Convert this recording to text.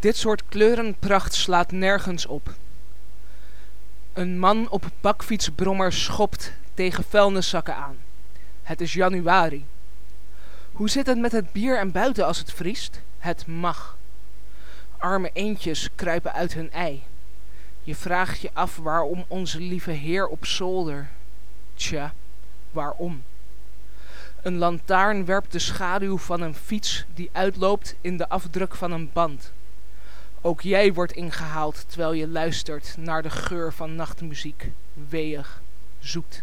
Dit soort kleurenpracht slaat nergens op. Een man op bakfietsbrommer schopt tegen vuilniszakken aan. Het is januari. Hoe zit het met het bier en buiten als het vriest? Het mag. Arme eendjes kruipen uit hun ei. Je vraagt je af waarom onze lieve Heer op zolder. Tja, waarom? Een lantaarn werpt de schaduw van een fiets die uitloopt in de afdruk van een band. Ook jij wordt ingehaald terwijl je luistert naar de geur van nachtmuziek, weeig, zoet.